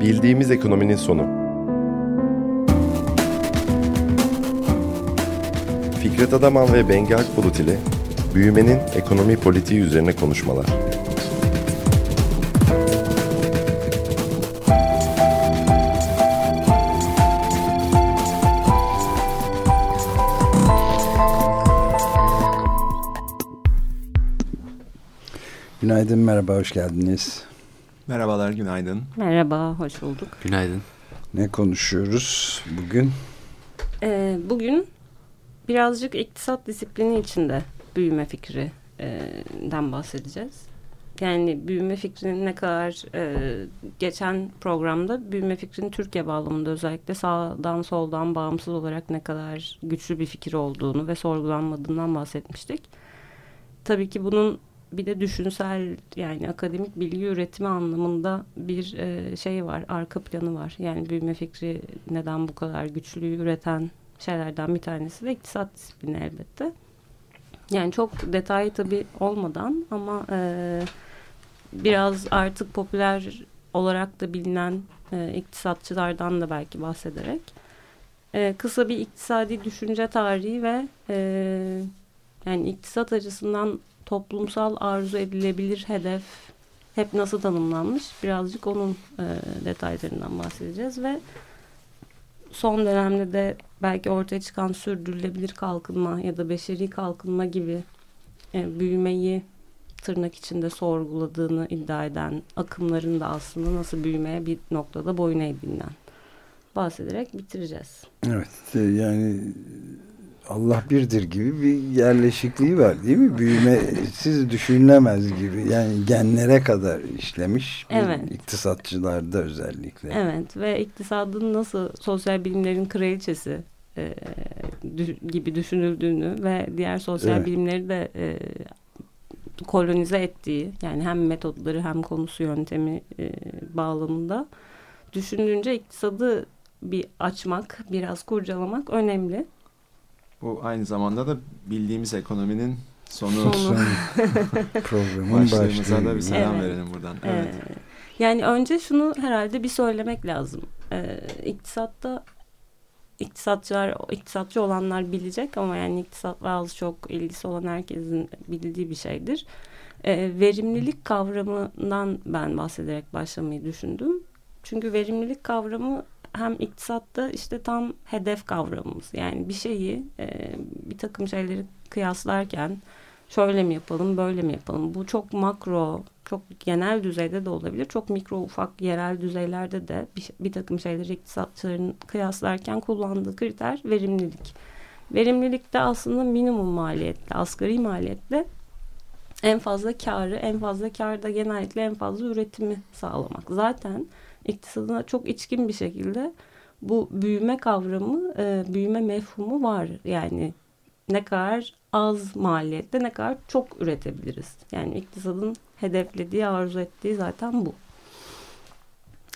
Bildiğimiz ekonominin sonu. Fikret Adaman ve Bengi Akbulut ile büyümenin ekonomi politiği üzerine konuşmalar. Günaydın, merhaba, hoş geldiniz. Merhabalar, günaydın. Merhaba, hoş bulduk. Günaydın. Ne konuşuyoruz bugün? Ee, bugün birazcık iktisat disiplini içinde büyüme fikrinden bahsedeceğiz. Yani büyüme fikrinin ne kadar e, geçen programda büyüme fikrinin Türkiye bağlamında özellikle sağdan soldan bağımsız olarak ne kadar güçlü bir fikir olduğunu ve sorgulanmadığından bahsetmiştik. Tabii ki bunun bir de düşünsel yani akademik bilgi üretimi anlamında bir e, şey var, arka planı var. Yani büyüme fikri neden bu kadar güçlü üreten şeylerden bir tanesi de iktisat disiplini elbette. Yani çok detay tabii olmadan ama e, biraz artık popüler olarak da bilinen e, iktisatçılardan da belki bahsederek e, kısa bir iktisadi düşünce tarihi ve e, yani iktisat açısından toplumsal arzu edilebilir hedef hep nasıl tanımlanmış birazcık onun e, detaylarından bahsedeceğiz ve son dönemde de belki ortaya çıkan sürdürülebilir kalkınma ya da beşeri kalkınma gibi e, büyümeyi tırnak içinde sorguladığını iddia eden akımların da aslında nasıl büyümeye bir noktada boyun eğdiğinden bahsederek bitireceğiz. Evet yani Allah birdir gibi bir yerleşikliği var değil mi? Büyüme siz düşünülemez gibi yani genlere kadar işlemiş evet. iktisatçılarda özellikle. Evet ve iktisadın nasıl sosyal bilimlerin kraliçesi e, gibi düşünüldüğünü ve diğer sosyal evet. bilimleri de e, kolonize ettiği yani hem metotları hem konusu yöntemi e, bağlamında düşündüğünce iktisadı bir açmak, biraz kurcalamak önemli. Bu aynı zamanda da bildiğimiz ekonominin sonu. Sonu. Programın Başlığımıza da bir selam evet. verelim buradan. Evet. Ee, yani önce şunu herhalde bir söylemek lazım. Ee, iktisatta iktisatçılar, iktisatçı olanlar bilecek ama yani iktisatla az çok ilgisi olan herkesin bildiği bir şeydir. Ee, verimlilik kavramından ben bahsederek başlamayı düşündüm. Çünkü verimlilik kavramı hem iktisatta işte tam hedef kavramımız. Yani bir şeyi e, bir takım şeyleri kıyaslarken şöyle mi yapalım böyle mi yapalım. Bu çok makro çok genel düzeyde de olabilir. Çok mikro ufak yerel düzeylerde de bir, bir takım şeyleri iktisatçıların kıyaslarken kullandığı kriter verimlilik. Verimlilik de aslında minimum maliyetle, asgari maliyetle en fazla karı, en fazla karda genellikle en fazla üretimi sağlamak. Zaten iktisadına çok içkin bir şekilde bu büyüme kavramı, e, büyüme mefhumu var. Yani ne kadar az maliyette ne kadar çok üretebiliriz. Yani iktisadın hedeflediği, arzu ettiği zaten bu.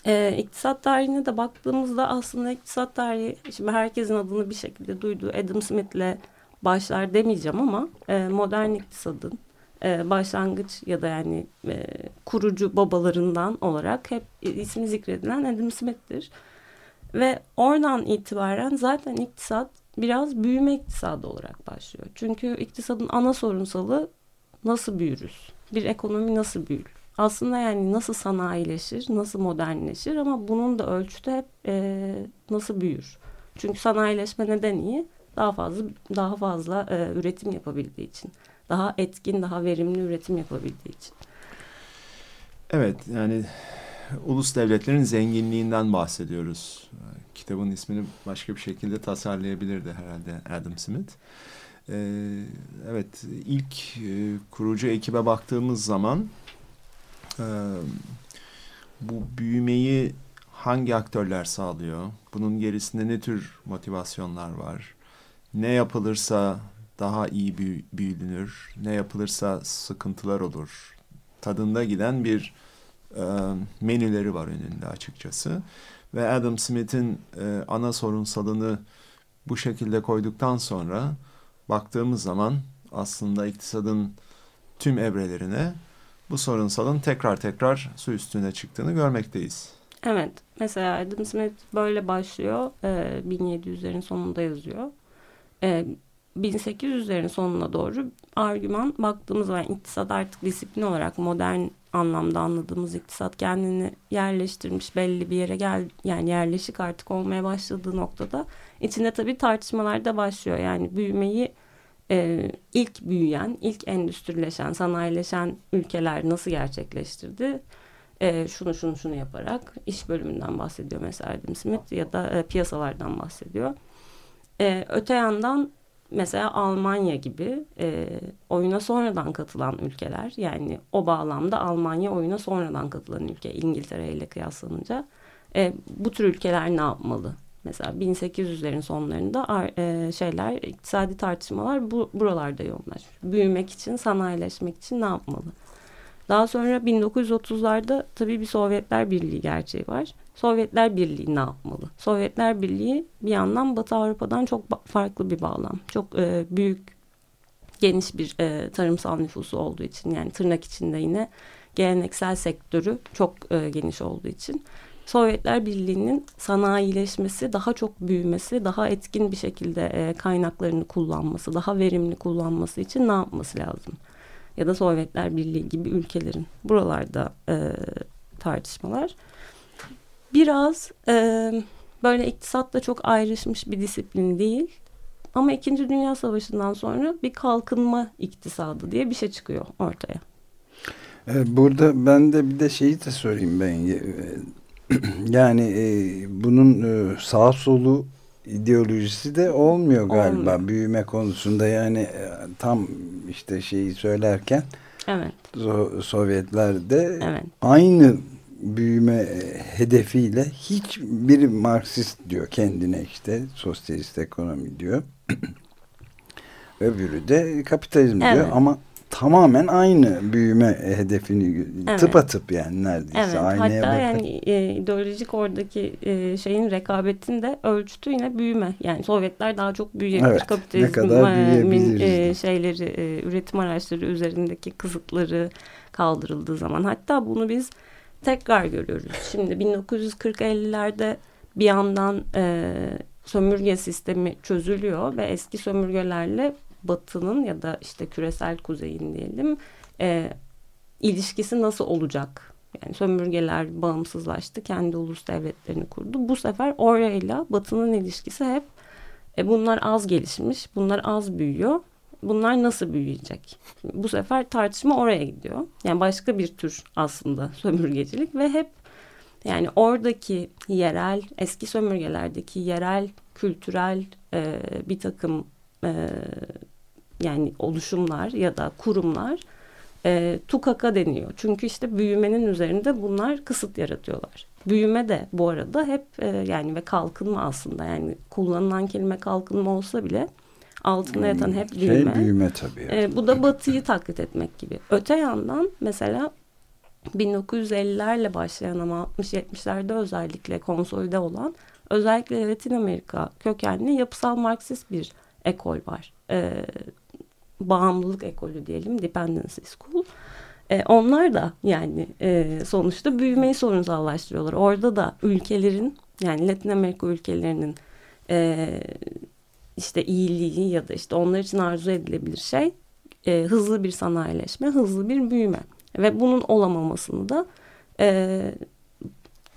Ee, iktisat tarihine de baktığımızda aslında iktisat tarihi, şimdi herkesin adını bir şekilde duyduğu Adam Smith'le başlar demeyeceğim ama e, modern iktisadın e, başlangıç ya da yani e, kurucu babalarından olarak hep ismi zikredilen Adam Smith'tir. Ve oradan itibaren zaten iktisat biraz büyüme iktisadı olarak başlıyor. Çünkü iktisadın ana sorunsalı nasıl büyürüz? Bir ekonomi nasıl büyür? Aslında yani nasıl sanayileşir, nasıl modernleşir ama bunun da ölçütü hep e, nasıl büyür? Çünkü sanayileşme neden iyi? Daha fazla daha fazla e, üretim yapabildiği için. Daha etkin, daha verimli üretim yapabildiği için. Evet yani ulus devletlerin zenginliğinden bahsediyoruz. Kitabın ismini başka bir şekilde tasarlayabilirdi herhalde Adam Smith. Ee, evet ilk e, kurucu ekibe baktığımız zaman e, bu büyümeyi hangi aktörler sağlıyor? Bunun gerisinde ne tür motivasyonlar var? Ne yapılırsa daha iyi büy büyülünür, ne yapılırsa sıkıntılar olur. Tadında giden bir e, menüleri var önünde açıkçası. Ve Adam Smith'in e, ana sorunsalını bu şekilde koyduktan sonra baktığımız zaman aslında iktisadın tüm evrelerine bu sorunsalın tekrar tekrar su üstüne çıktığını görmekteyiz. Evet. Mesela Adam Smith böyle başlıyor. E, 1700'lerin sonunda yazıyor. 1800'lerin sonuna doğru argüman baktığımız zaman iktisat artık disiplin olarak modern anlamda anladığımız iktisat kendini yerleştirmiş belli bir yere gel yani yerleşik artık olmaya başladığı noktada içinde tabii tartışmalar da başlıyor. Yani büyümeyi e, ilk büyüyen, ilk endüstrileşen, sanayileşen ülkeler nasıl gerçekleştirdi? E, şunu şunu şunu yaparak iş bölümünden bahsediyor mesela Adam Smith ya da e, piyasalardan bahsediyor. E, öte yandan mesela Almanya gibi e, oyuna sonradan katılan ülkeler yani o bağlamda Almanya oyuna sonradan katılan ülke İngiltere ile kıyaslanınca e, bu tür ülkeler ne yapmalı? Mesela 1800'lerin sonlarında e, şeyler iktisadi tartışmalar bu, buralarda yoğunlaşmış. Büyümek için, sanayileşmek için ne yapmalı? Daha sonra 1930'larda tabii bir Sovyetler Birliği gerçeği var. Sovyetler Birliği ne yapmalı? Sovyetler Birliği bir yandan Batı Avrupa'dan çok farklı bir bağlam. Çok e, büyük, geniş bir e, tarımsal nüfusu olduğu için yani tırnak içinde yine geleneksel sektörü çok e, geniş olduğu için Sovyetler Birliği'nin sanayileşmesi, daha çok büyümesi, daha etkin bir şekilde e, kaynaklarını kullanması, daha verimli kullanması için ne yapması lazım? Ya da Sovyetler Birliği gibi ülkelerin buralarda e, tartışmalar. Biraz e, böyle iktisatla çok ayrışmış bir disiplin değil. Ama İkinci Dünya Savaşı'ndan sonra bir kalkınma iktisadı diye bir şey çıkıyor ortaya. Burada ben de bir de şeyi de sorayım ben. Yani bunun sağ solu ideolojisi de olmuyor galiba olmuyor. büyüme konusunda yani tam işte şeyi söylerken evet. So Sovyetler evet. aynı büyüme hedefiyle hiçbiri Marksist diyor kendine işte sosyalist ekonomi diyor. Öbürü de kapitalizm evet. diyor ama tamamen aynı büyüme hedefini evet. tıpatıp yani neredeyse evet. aynaya Hatta yani e, ideolojik oradaki e, şeyin rekabetin de ölçütü yine büyüme. Yani Sovyetler daha çok büyüyebilir. Evet. Kapitalizmin e, şeyleri e, üretim araçları üzerindeki kısıtları kaldırıldığı zaman. Hatta bunu biz tekrar görüyoruz. Şimdi 1940-50'lerde bir yandan e, sömürge sistemi çözülüyor ve eski sömürgelerle batının ya da işte küresel kuzeyin diyelim e, ilişkisi nasıl olacak? Yani sömürgeler bağımsızlaştı, kendi ulus devletlerini kurdu. Bu sefer orayla batının ilişkisi hep e, bunlar az gelişmiş, bunlar az büyüyor. Bunlar nasıl büyüyecek? Bu sefer tartışma oraya gidiyor. Yani başka bir tür aslında sömürgecilik ve hep yani oradaki yerel, eski sömürgelerdeki yerel, kültürel e, bir takım e, yani oluşumlar ya da kurumlar e, tukaka deniyor. Çünkü işte büyümenin üzerinde bunlar kısıt yaratıyorlar. Büyüme de bu arada hep e, yani ve kalkınma aslında yani kullanılan kelime kalkınma olsa bile altında yatan hep büyüme. Şey büyüme tabii. E, bu da batıyı taklit etmek gibi. Öte yandan mesela 1950'lerle başlayan ama 60-70'lerde özellikle konsolide olan özellikle Latin Amerika kökenli yapısal Marksist bir ekol var. E, bağımlılık ekolü diyelim, dependency school. E, onlar da yani e, sonuçta büyümeyi sorunsallaştırıyorlar. Orada da ülkelerin yani Latin Amerika ülkelerinin e, işte iyiliği ya da işte onlar için arzu edilebilir şey e, hızlı bir sanayileşme, hızlı bir büyüme. Ve bunun olamamasını da e,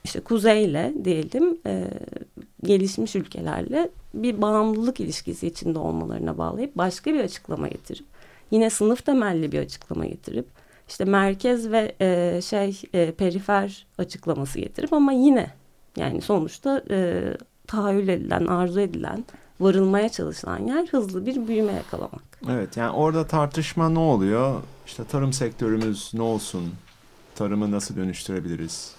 işte kuzeyle diyelim e, gelişmiş ülkelerle bir bağımlılık ilişkisi içinde olmalarına bağlayıp başka bir açıklama getirip yine sınıf temelli bir açıklama getirip işte merkez ve e, şey e, perifer açıklaması getirip ama yine yani sonuçta e, tahayyül edilen, arzu edilen, varılmaya çalışılan yer hızlı bir büyüme yakalamak. Evet yani orada tartışma ne oluyor? İşte tarım sektörümüz ne olsun? Tarımı nasıl dönüştürebiliriz?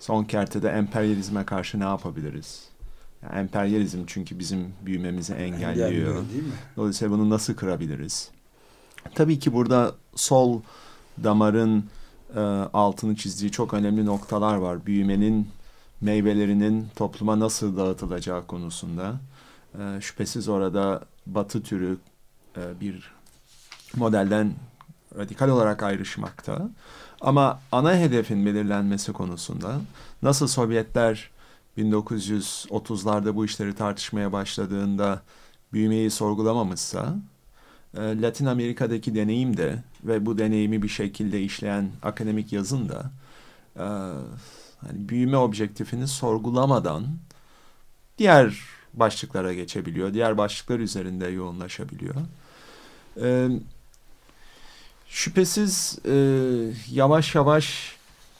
son kertede emperyalizme karşı ne yapabiliriz? Yani emperyalizm çünkü bizim büyümemizi engelliyor. engelliyor değil mi? Dolayısıyla bunu nasıl kırabiliriz? Tabii ki burada sol damarın e, altını çizdiği çok önemli noktalar var. Büyümenin meyvelerinin topluma nasıl dağıtılacağı konusunda. E, şüphesiz orada batı türü e, bir modelden radikal olarak ayrışmakta. Ama ana hedefin belirlenmesi konusunda nasıl Sovyetler 1930'larda bu işleri tartışmaya başladığında büyümeyi sorgulamamışsa e, Latin Amerika'daki deneyim de ve bu deneyimi bir şekilde işleyen akademik yazın da hani büyüme objektifini sorgulamadan diğer başlıklara geçebiliyor. Diğer başlıklar üzerinde yoğunlaşabiliyor. E, şüphesiz e, yavaş yavaş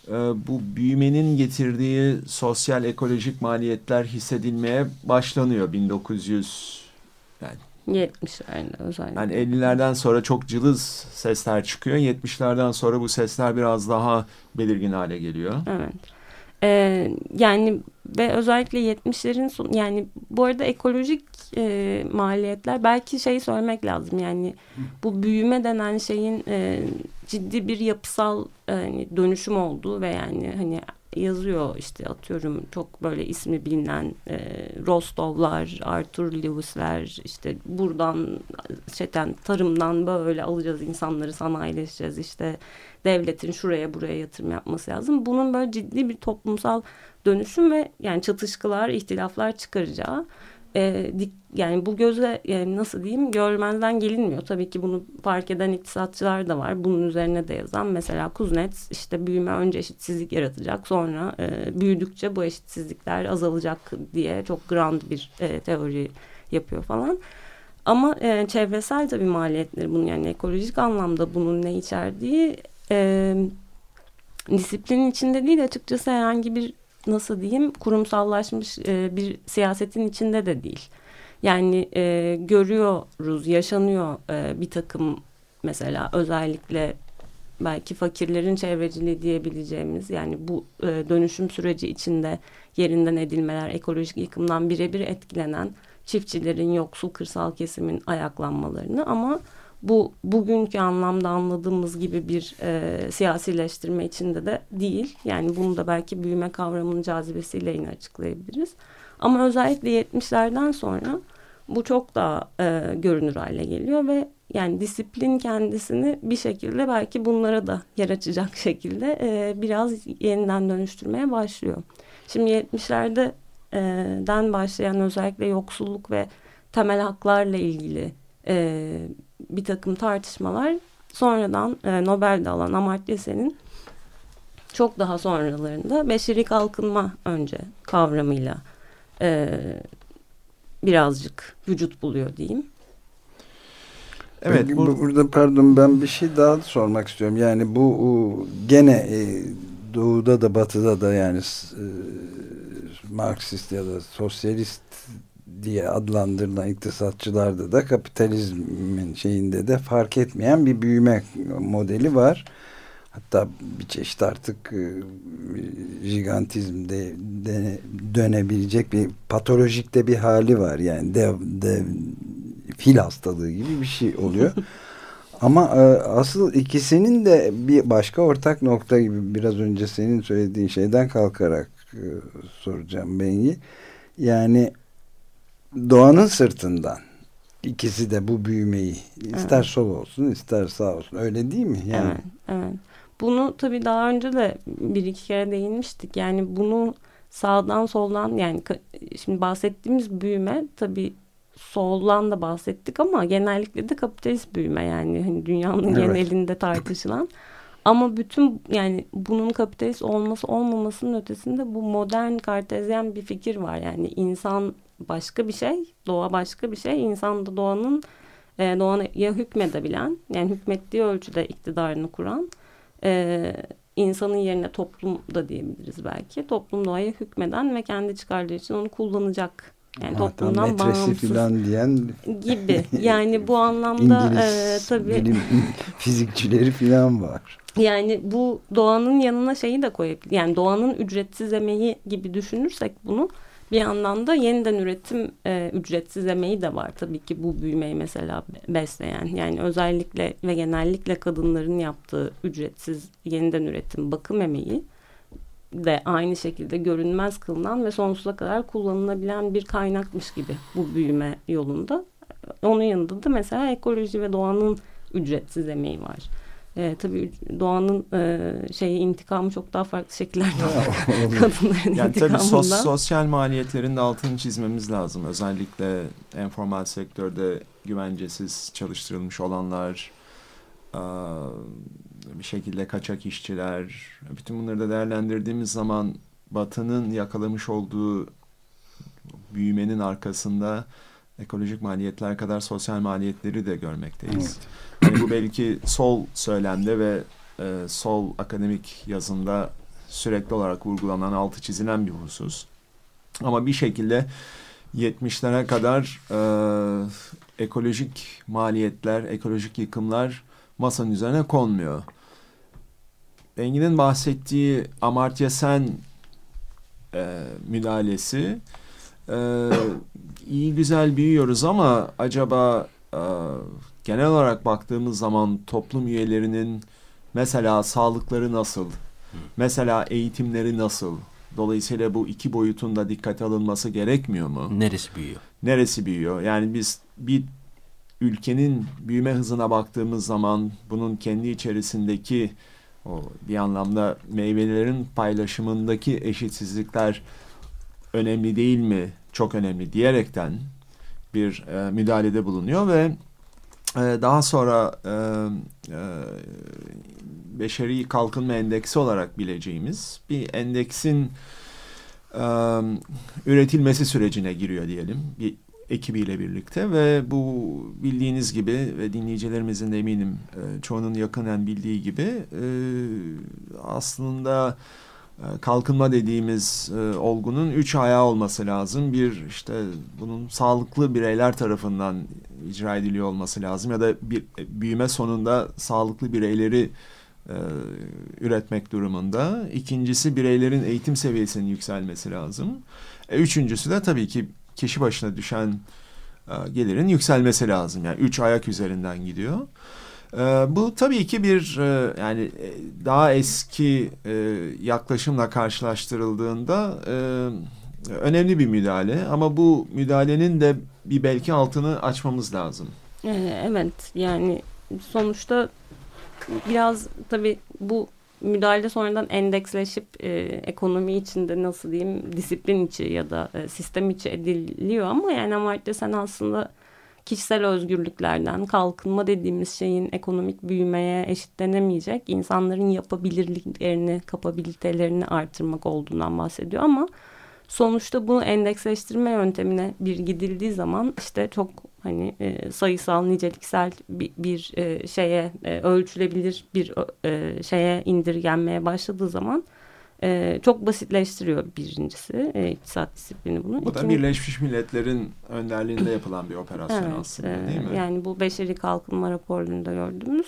e, bu büyümenin getirdiği sosyal ekolojik maliyetler hissedilmeye başlanıyor 1900 yani 70'lerde özellikle. yani 50'lerden sonra çok cılız sesler çıkıyor. 70'lerden sonra bu sesler biraz daha belirgin hale geliyor. Evet. Ee, yani ve özellikle 70'lerin son yani bu arada ekolojik e, maliyetler belki şey söylemek lazım yani bu büyüme denen şeyin e, ciddi bir yapısal e, dönüşüm olduğu ve yani hani yazıyor işte atıyorum çok böyle ismi bilinen e, Rostovlar, Arthur Lewis'ler işte buradan şeyden tarımdan böyle alacağız insanları sanayileşeceğiz işte devletin şuraya buraya yatırım yapması lazım. Bunun böyle ciddi bir toplumsal dönüşüm ve yani çatışkılar, ihtilaflar çıkaracağı e, dik, yani bu göze yani nasıl diyeyim görmezden gelinmiyor. Tabii ki bunu fark eden iktisatçılar da var. Bunun üzerine de yazan mesela Kuznets işte büyüme önce eşitsizlik yaratacak sonra e, büyüdükçe bu eşitsizlikler azalacak diye çok grand bir e, teori yapıyor falan. Ama e, çevresel tabii maliyetleri bunun yani ekolojik anlamda bunun ne içerdiği e, disiplinin içinde değil açıkçası herhangi bir nasıl diyeyim kurumsallaşmış e, bir siyasetin içinde de değil. Yani e, görüyoruz, yaşanıyor e, bir takım mesela özellikle belki fakirlerin çevreciliği diyebileceğimiz yani bu dönüşüm süreci içinde yerinden edilmeler, ekolojik yıkımdan birebir etkilenen çiftçilerin, yoksul kırsal kesimin ayaklanmalarını ama bu bugünkü anlamda anladığımız gibi bir e, siyasileştirme içinde de değil. Yani bunu da belki büyüme kavramının cazibesiyle yine açıklayabiliriz. Ama özellikle 70'lerden sonra bu çok daha e, görünür hale geliyor ve yani disiplin kendisini bir şekilde belki bunlara da yer açacak şekilde e, biraz yeniden dönüştürmeye başlıyor. Şimdi 70'lerde e, den başlayan özellikle yoksulluk ve temel haklarla ilgili e, bir takım tartışmalar sonradan e, Nobel'de alan Amartya Sen'in çok daha sonralarında beşeri kalkınma önce kavramıyla e, birazcık vücut buluyor diyeyim. Evet. Bu, burada pardon ben bir şey daha sormak istiyorum. Yani bu gene e, doğuda da batıda da yani e, Marksist ya da sosyalist diye adlandırılan iktisatçılarda da kapitalizmin şeyinde de fark etmeyen bir büyüme modeli var. Hatta bir çeşit artık e, jigantizmde de, dönebilecek bir patolojik de bir hali var. Yani dev, dev fil hastalığı gibi bir şey oluyor. Ama e, asıl ikisinin de bir başka ortak nokta gibi biraz önce senin söylediğin şeyden kalkarak e, soracağım Bengi. Yani doğanın sırtından ikisi de bu büyümeyi ister evet. sol olsun ister sağ olsun öyle değil mi? Yani... Evet, evet. Bunu tabii daha önce de bir iki kere değinmiştik. Yani bunu sağdan soldan yani şimdi bahsettiğimiz büyüme tabii soldan da bahsettik ama genellikle de kapitalist büyüme yani hani dünyanın evet. genelinde tartışılan. Ama bütün yani bunun kapitalist olması olmamasının ötesinde bu modern kartezyen bir fikir var. Yani insan başka bir şey, doğa başka bir şey. İnsan da doğanın e, doğaya hükmedebilen yani hükmettiği ölçüde iktidarını kuran e, insanın yerine toplum da diyebiliriz belki. Toplum doğaya hükmeden ve kendi çıkarları için onu kullanacak. Yani Hatta toplumdan bağımsız falan diyen gibi. Yani bu anlamda İngiliz e, tabii bilim fizikçileri falan var. Yani bu doğanın yanına şeyi de koyabilir. Yani doğanın ücretsiz emeği gibi düşünürsek bunu bir yandan da yeniden üretim e, ücretsiz emeği de var. Tabii ki bu büyümeyi mesela besleyen. Yani özellikle ve genellikle kadınların yaptığı ücretsiz yeniden üretim bakım emeği de aynı şekilde görünmez kılınan ve sonsuza kadar kullanılabilen bir kaynakmış gibi bu büyüme yolunda. Onun yanında da mesela ekoloji ve doğanın ücretsiz emeği var. E, tabii doğanın e, şeyi intikamı çok daha farklı şekillerde kadınların yani tabii sos, sosyal maliyetlerin de altını çizmemiz lazım. Özellikle informal sektörde güvencesiz çalıştırılmış olanlar, e, bir şekilde kaçak işçiler, bütün bunları da değerlendirdiğimiz zaman Batı'nın yakalamış olduğu büyümenin arkasında ekolojik maliyetler kadar sosyal maliyetleri de görmekteyiz. Yani bu belki sol söylemde ve e, sol akademik yazında sürekli olarak vurgulanan, altı çizilen bir husus. Ama bir şekilde 70'lere kadar e, ekolojik maliyetler, ekolojik yıkımlar masanın üzerine konmuyor. Engin'in bahsettiği Amartya Sen e, müdahalesi e, iyi güzel büyüyoruz ama acaba e, genel olarak baktığımız zaman toplum üyelerinin mesela sağlıkları nasıl, mesela eğitimleri nasıl? Dolayısıyla bu iki boyutunda dikkate alınması gerekmiyor mu? Neresi büyüyor? Neresi büyüyor? Yani biz bir ülkenin büyüme hızına baktığımız zaman bunun kendi içerisindeki o bir anlamda meyvelerin paylaşımındaki eşitsizlikler önemli değil mi? Çok önemli diyerekten bir e, müdahalede bulunuyor ve e, daha sonra e, e, beşeri kalkınma endeksi olarak bileceğimiz bir endeksin e, üretilmesi sürecine giriyor diyelim. Bir ekibiyle birlikte ve bu bildiğiniz gibi ve dinleyicilerimizin de eminim e, çoğunun yakından bildiği gibi e, aslında kalkınma dediğimiz e, olgunun üç ayağı olması lazım. Bir işte bunun sağlıklı bireyler tarafından icra ediliyor olması lazım ya da bir büyüme sonunda sağlıklı bireyleri e, üretmek durumunda. İkincisi bireylerin eğitim seviyesinin yükselmesi lazım. E, üçüncüsü de tabii ki kişi başına düşen e, gelirin yükselmesi lazım. Yani üç ayak üzerinden gidiyor. E, bu tabii ki bir e, yani e, daha eski e, yaklaşımla karşılaştırıldığında önemli bir müdahale ama bu müdahalenin de bir belki altını açmamız lazım. Ee, Evet yani sonuçta biraz tabii bu müdahale sonradan endeksleşip e, ekonomi içinde nasıl diyeyim disiplin içi ya da e, sistem içi ediliyor ama yani Amartya Sen aslında kişisel özgürlüklerden kalkınma dediğimiz şeyin ekonomik büyümeye eşitlenemeyecek insanların yapabilirliklerini, kapabilitelerini artırmak olduğundan bahsediyor. Ama sonuçta bunu endeksleştirme yöntemine bir gidildiği zaman işte çok hani e, sayısal niceliksel bir, bir e, şeye e, ölçülebilir bir e, şeye indirgenmeye başladığı zaman e, çok basitleştiriyor birincisi e, iktisat disiplini bunu. Bu da İkinci- Birleşmiş Milletler'in önderliğinde yapılan bir operasyon Evet, aslında e, değil mi? Yani bu beşeri kalkınma raporlarında gördüğümüz.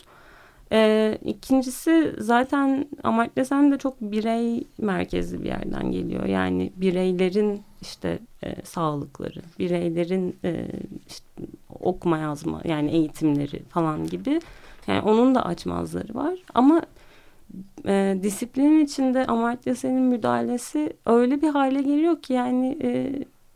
E, ikincisi zaten Amartya Sen de çok birey merkezli bir yerden geliyor. Yani bireylerin işte e, sağlıkları, bireylerin e, işte okuma yazma yani eğitimleri falan gibi. Yani onun da açmazları var. Ama e, disiplinin içinde Amartya Sen'in müdahalesi öyle bir hale geliyor ki yani e,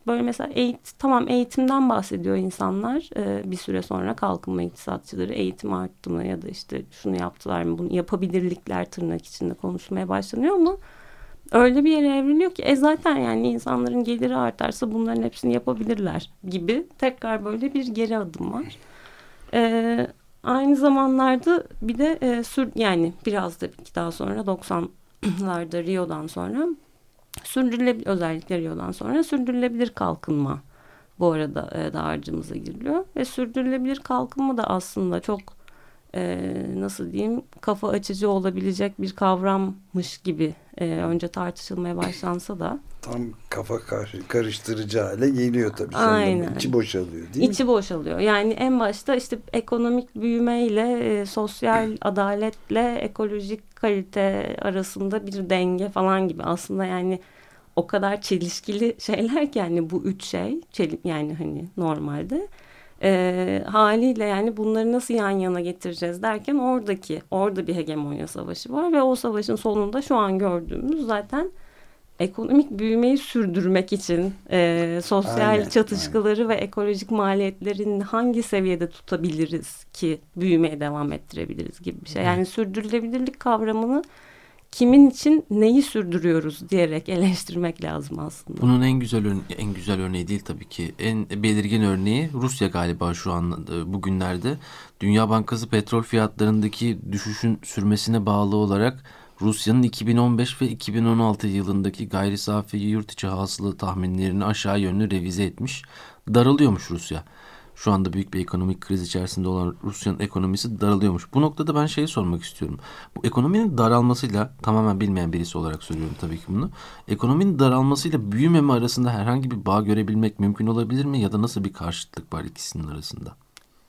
böyle mesela eğit tamam eğitimden bahsediyor insanlar e, bir süre sonra kalkınma iktisatçıları eğitim arttı mı ya da işte şunu yaptılar mı bunu yapabilirlikler tırnak içinde konuşmaya başlanıyor ama öyle bir yere evriliyor ki e zaten yani insanların geliri artarsa bunların hepsini yapabilirler gibi tekrar böyle bir geri adım var. E, aynı zamanlarda bir de e, sür yani biraz da daha sonra 90'larda Rio'dan sonra sürdürülebilir özellikle Rio'dan sonra sürdürülebilir kalkınma bu arada e, dağarcığımıza giriliyor. Ve sürdürülebilir kalkınma da aslında çok e, nasıl diyeyim kafa açıcı olabilecek bir kavrammış gibi e, önce tartışılmaya başlansa da Tam kafa kar- karıştırıcı hale geliyor tabii. Aynen. içi boşalıyor değil mi? içi boşalıyor. Yani en başta işte ekonomik büyümeyle e, sosyal adaletle ekolojik kalite arasında bir denge falan gibi aslında yani o kadar çelişkili şeyler ki yani bu üç şey yani hani normalde e, haliyle yani bunları nasıl yan yana getireceğiz derken oradaki orada bir hegemonya savaşı var ve o savaşın sonunda şu an gördüğümüz zaten ekonomik büyümeyi sürdürmek için e, sosyal Aynen, çatışmaları ve ekolojik maliyetlerin hangi seviyede tutabiliriz ki büyümeye devam ettirebiliriz gibi bir şey. Yani sürdürülebilirlik kavramını kimin için neyi sürdürüyoruz diyerek eleştirmek lazım aslında. Bunun en güzel en güzel örneği değil tabii ki. En belirgin örneği Rusya galiba şu an e, bugünlerde Dünya Bankası petrol fiyatlarındaki düşüşün sürmesine bağlı olarak Rusya'nın 2015 ve 2016 yılındaki gayri safi yurt içi hasıla tahminlerini aşağı yönlü revize etmiş. Daralıyormuş Rusya. Şu anda büyük bir ekonomik kriz içerisinde olan Rusya'nın ekonomisi daralıyormuş. Bu noktada ben şeyi sormak istiyorum. Bu ekonominin daralmasıyla tamamen bilmeyen birisi olarak söylüyorum tabii ki bunu. Ekonominin daralmasıyla büyümeme arasında herhangi bir bağ görebilmek mümkün olabilir mi? Ya da nasıl bir karşıtlık var ikisinin arasında?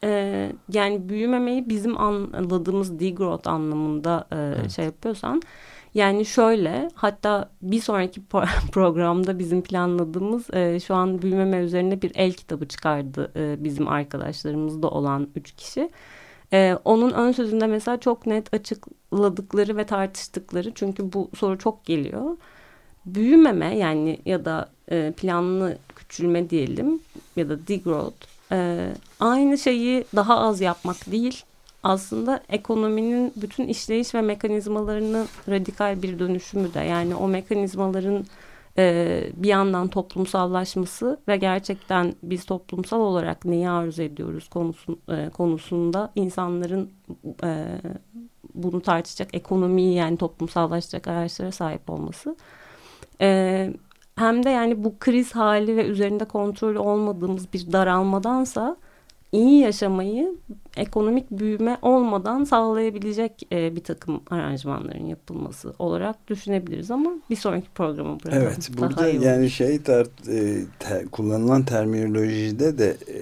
Ee, yani büyümemeyi bizim anladığımız degrowth anlamında e, Evet. şey yapıyorsan yani şöyle hatta bir sonraki pro- programda bizim planladığımız e, şu an büyümeme üzerine bir el kitabı çıkardı e, bizim arkadaşlarımızda olan üç kişi. E, onun ön sözünde mesela çok net açıkladıkları ve tartıştıkları çünkü bu soru çok geliyor. Büyümeme yani ya da e, planlı küçülme diyelim ya da degrowth e, aynı şeyi daha az yapmak değil aslında ekonominin bütün işleyiş ve mekanizmalarının radikal bir dönüşümü de yani o mekanizmaların e, bir yandan toplumsallaşması ve gerçekten biz toplumsal olarak neyi arzu ediyoruz konusu, e, konusunda insanların e, bunu tartışacak ekonomiyi yani toplumsallaşacak araçlara sahip olması. E, hem de yani bu kriz hali ve üzerinde kontrol olmadığımız bir daralmadansa iyi yaşamayı ekonomik büyüme olmadan sağlayabilecek e, bir takım aranjmanların yapılması olarak düşünebiliriz ama bir sonraki programı bırakalım. Evet Daha burada iyi olur. yani şey tart, e, te- kullanılan terminolojide de e,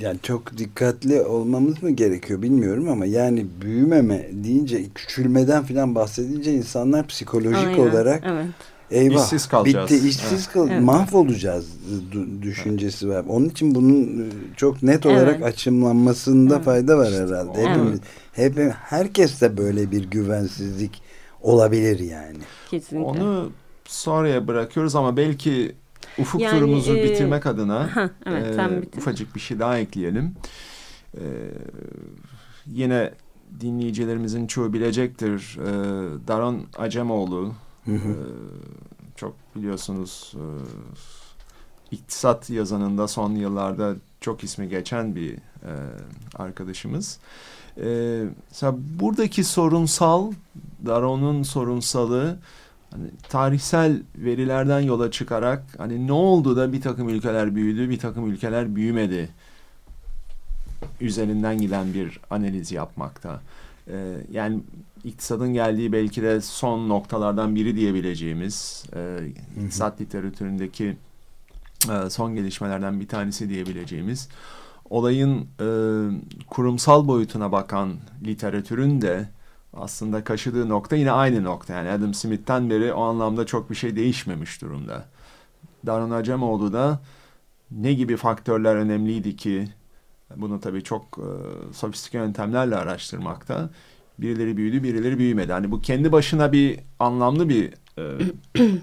yani çok dikkatli olmamız mı gerekiyor bilmiyorum ama yani büyümeme deyince küçülmeden falan bahsedince insanlar psikolojik Aynen, olarak evet. Eyvah İşsiz kalacağız. bitti işsiz kal Evet. mahvolacağız düşüncesi var. Onun için bunun e, çok net olarak Evet. açımlanmasında Evet. fayda var İşte herhalde. o- Hepimiz, hep, herkes de böyle bir güvensizlik olabilir yani. Kesinlikle. Onu sonraya bırakıyoruz ama belki ufuk Yani, turumuzu e, bitirmek adına evet, e, ufacık bir şey daha ekleyelim. E, yine dinleyicilerimizin çoğu bilecektir. E, Daron Acemoğlu Hı çok biliyorsunuz iktisat yazanında son yıllarda çok ismi geçen bir arkadaşımız. Mesela buradaki sorunsal, Daron'un sorunsalı hani tarihsel verilerden yola çıkarak hani ne oldu da bir takım ülkeler büyüdü, bir takım ülkeler büyümedi üzerinden giden bir analiz yapmakta. Ee, yani iktisadın geldiği belki de son noktalardan biri diyebileceğimiz e, iktisat literatüründeki e, son gelişmelerden bir tanesi diyebileceğimiz olayın e, kurumsal boyutuna bakan literatürün de aslında kaşıdığı nokta yine aynı nokta. Yani Adam Smith'ten beri o anlamda çok bir şey değişmemiş durumda. Daron Acemoğlu da ne gibi faktörler önemliydi ki bunu tabii çok e, sofistike yöntemlerle araştırmakta. Birileri büyüdü, birileri büyümedi. Hani bu kendi başına bir anlamlı bir e,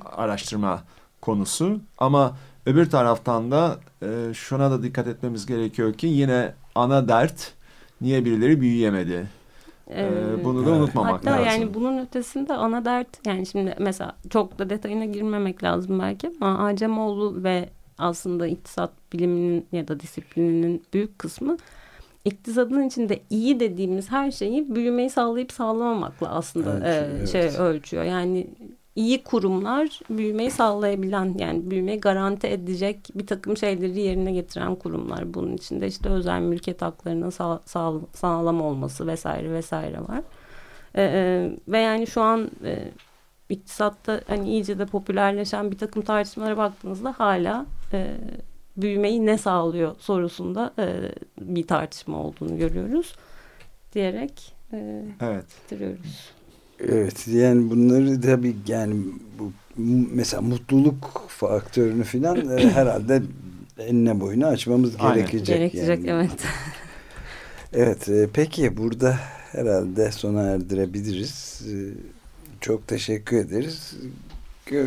araştırma konusu. Ama öbür taraftan da e, şuna da dikkat etmemiz gerekiyor ki yine ana dert niye birileri büyüyemedi? Ee, bunu da Evet. unutmamak Hatta lazım. yani bunun ötesinde ana dert yani şimdi mesela çok da detayına girmemek lazım belki ama Acemoğlu ve aslında iktisat biliminin ya da disiplininin büyük kısmı iktisadın içinde iyi dediğimiz her şeyi büyümeyi sağlayıp sağlamamakla aslında Ölçüyor, e, şey evet. ölçüyor. Yani iyi kurumlar büyümeyi sağlayabilen yani büyümeyi garanti edecek bir takım şeyleri yerine getiren kurumlar. Bunun içinde işte özel mülkiyet haklarının sağ, sağ, sağlam olması vesaire vesaire var. Ee, e, ve yani şu an e, iktisatta hani iyice de popülerleşen bir takım tartışmalara baktığınızda hala e, büyümeyi ne sağlıyor sorusunda e, bir tartışma olduğunu görüyoruz diyerek e, Evet. bitiriyoruz. Evet yani bunları tabii yani bu mesela mutluluk faktörünü filan e, herhalde enine boyunu açmamız Aynen. gerekecek. Gerekecek yani. evet. Evet e, peki burada herhalde sona erdirebiliriz. E, çok teşekkür ederiz.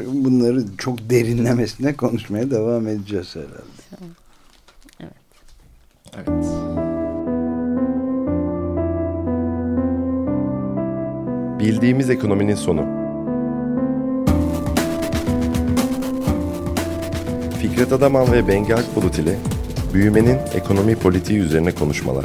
Bunları çok derinlemesine konuşmaya devam edeceğiz herhalde. Evet. Evet. Bildiğimiz ekonominin sonu. Fikret Adaman ve Bengi Akbulut ile büyümenin ekonomi politiği üzerine konuşmalar.